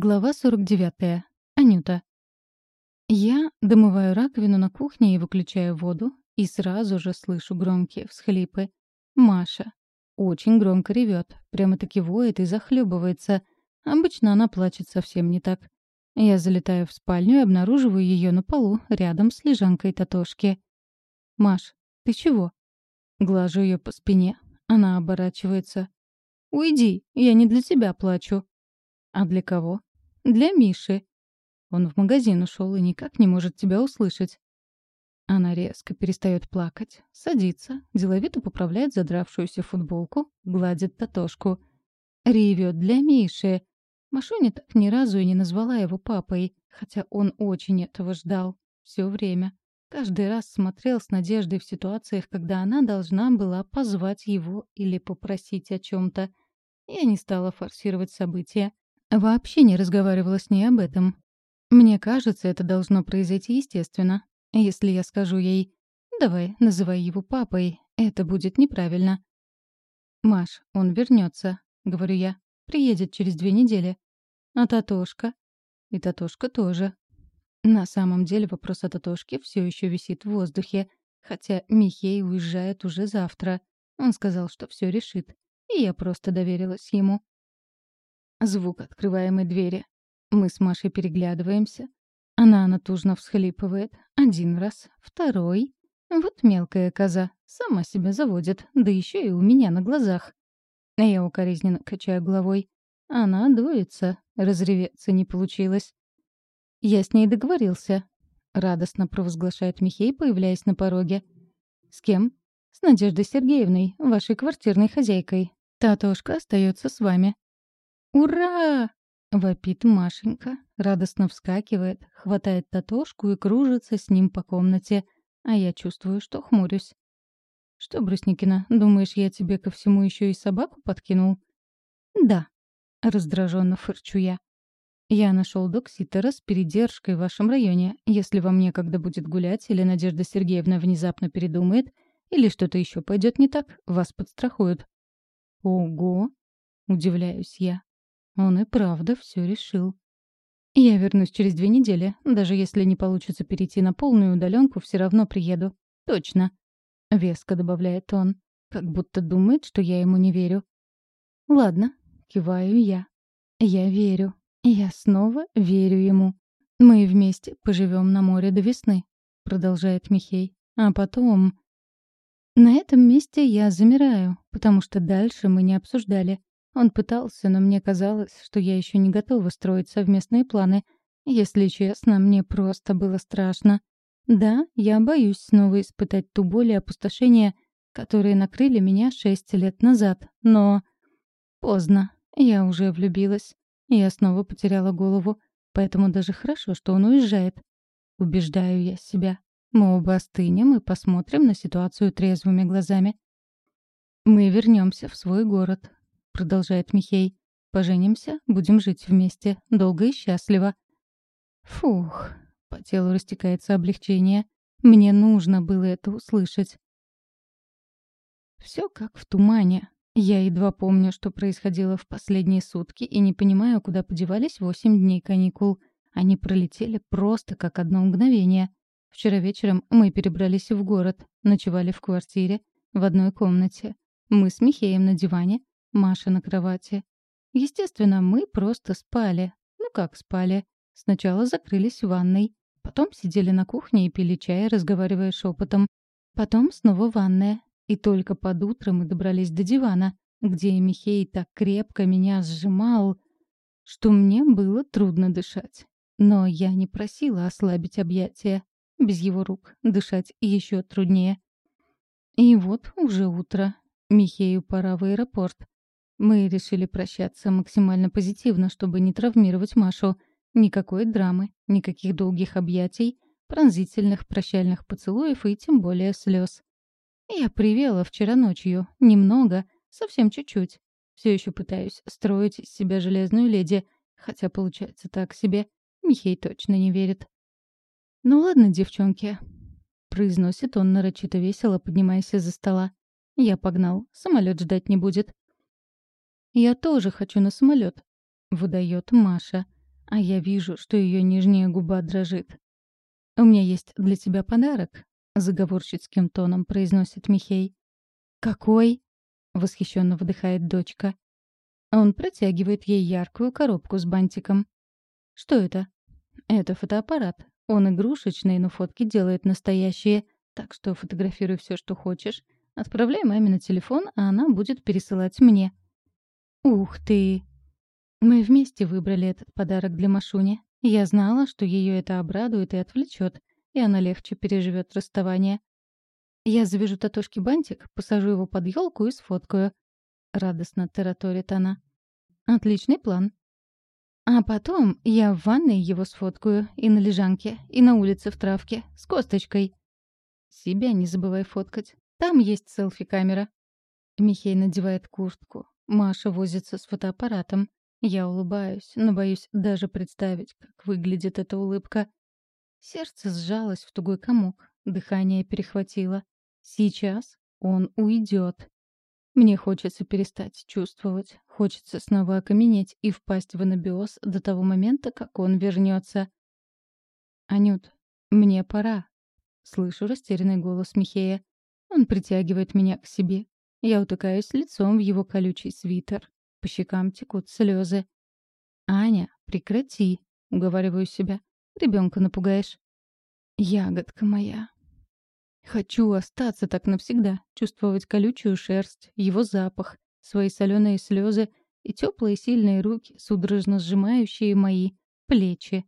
Глава 49. Анюта. Я домываю раковину на кухне и выключаю воду, и сразу же слышу громкие всхлипы. Маша. Очень громко ревет, прямо-таки воет и захлебывается. Обычно она плачет совсем не так. Я залетаю в спальню и обнаруживаю ее на полу, рядом с лежанкой Татошки. «Маш, ты чего?» Глажу ее по спине. Она оборачивается. «Уйди, я не для тебя плачу». «А для кого?» «Для Миши». Он в магазин ушел и никак не может тебя услышать. Она резко перестает плакать, садится, деловито поправляет задравшуюся футболку, гладит Татошку. Ревет для Миши. Машуня так ни разу и не назвала его папой, хотя он очень этого ждал. Все время. Каждый раз смотрел с надеждой в ситуациях, когда она должна была позвать его или попросить о чем то Я не стала форсировать события. Вообще не разговаривала с ней об этом. Мне кажется, это должно произойти естественно. Если я скажу ей «давай, называй его папой», это будет неправильно. «Маш, он вернется, говорю я. «Приедет через две недели». «А Татошка?» «И Татошка тоже». На самом деле вопрос о Татошке все еще висит в воздухе, хотя Михей уезжает уже завтра. Он сказал, что все решит, и я просто доверилась ему. Звук открываемой двери. Мы с Машей переглядываемся. Она натужно всхлипывает. Один раз, второй. Вот мелкая коза. Сама себя заводит, да еще и у меня на глазах. Я укоризненно качаю головой. Она дуется. Разреветься не получилось. «Я с ней договорился», — радостно провозглашает Михей, появляясь на пороге. «С кем?» «С Надеждой Сергеевной, вашей квартирной хозяйкой. Татошка остается с вами». «Ура!» — вопит Машенька, радостно вскакивает, хватает Татошку и кружится с ним по комнате, а я чувствую, что хмурюсь. «Что, Брусникина, думаешь, я тебе ко всему еще и собаку подкинул?» «Да», — раздраженно фырчу я. «Я нашел докситера с передержкой в вашем районе. Если вам некогда будет гулять, или Надежда Сергеевна внезапно передумает, или что-то еще пойдет не так, вас подстрахуют». «Ого!» — удивляюсь я. Он и правда все решил. Я вернусь через две недели. Даже если не получится перейти на полную удаленку, все равно приеду. Точно. Веско добавляет он, как будто думает, что я ему не верю. Ладно, киваю я. Я верю. Я снова верю ему. Мы вместе поживем на море до весны, продолжает Михей. А потом... На этом месте я замираю, потому что дальше мы не обсуждали. Он пытался, но мне казалось, что я еще не готова строить совместные планы. Если честно, мне просто было страшно. Да, я боюсь снова испытать ту боль и опустошение, которые накрыли меня шесть лет назад, но... Поздно. Я уже влюбилась. Я снова потеряла голову, поэтому даже хорошо, что он уезжает. Убеждаю я себя. Мы оба остынем и посмотрим на ситуацию трезвыми глазами. Мы вернемся в свой город, продолжает Михей. Поженимся, будем жить вместе, долго и счастливо. Фух, по телу растекается облегчение. Мне нужно было это услышать. Все как в тумане. Я едва помню, что происходило в последние сутки, и не понимаю, куда подевались восемь дней каникул. Они пролетели просто как одно мгновение. Вчера вечером мы перебрались в город, ночевали в квартире, в одной комнате. Мы с Михеем на диване, Маша на кровати. Естественно, мы просто спали. Ну как спали? Сначала закрылись в ванной. Потом сидели на кухне и пили чай, разговаривая шепотом. Потом снова ванная. И только под утро мы добрались до дивана, где Михей так крепко меня сжимал, что мне было трудно дышать. Но я не просила ослабить объятия. Без его рук дышать еще труднее. И вот уже утро. Михею пора в аэропорт. Мы решили прощаться максимально позитивно, чтобы не травмировать Машу. Никакой драмы, никаких долгих объятий, пронзительных прощальных поцелуев и тем более слез. Я привела вчера ночью. Немного, совсем чуть-чуть. Все еще пытаюсь строить из себя железную леди, хотя получается так себе. Михей точно не верит. «Ну ладно, девчонки», — произносит он нарочито весело, поднимаясь из-за стола. «Я погнал. Самолет ждать не будет. «Я тоже хочу на самолет», — выдает Маша. а я вижу, что ее нижняя губа дрожит. «У меня есть для тебя подарок», — заговорщицким тоном произносит Михей. «Какой?» — восхищенно выдыхает дочка. Он протягивает ей яркую коробку с бантиком. «Что это?» «Это фотоаппарат. Он игрушечный, но фотки делает настоящие. Так что фотографируй все, что хочешь. Отправляй маме на телефон, а она будет пересылать мне». «Ух ты!» Мы вместе выбрали этот подарок для Машуни. Я знала, что ее это обрадует и отвлечет, и она легче переживет расставание. Я завяжу татушки бантик, посажу его под елку и сфоткаю. Радостно тараторит она. Отличный план. А потом я в ванной его сфоткаю и на лежанке, и на улице в травке, с косточкой. Себя не забывай фоткать. Там есть селфи-камера. Михей надевает куртку. Маша возится с фотоаппаратом. Я улыбаюсь, но боюсь даже представить, как выглядит эта улыбка. Сердце сжалось в тугой комок, дыхание перехватило. Сейчас он уйдет. Мне хочется перестать чувствовать, хочется снова окаменеть и впасть в анабиоз до того момента, как он вернется. «Анют, мне пора», — слышу растерянный голос Михея. Он притягивает меня к себе. Я утыкаюсь лицом в его колючий свитер. По щекам текут слезы. «Аня, прекрати!» — уговариваю себя. Ребенка напугаешь. «Ягодка моя!» Хочу остаться так навсегда, чувствовать колючую шерсть, его запах, свои соленые слезы и теплые сильные руки, судорожно сжимающие мои плечи.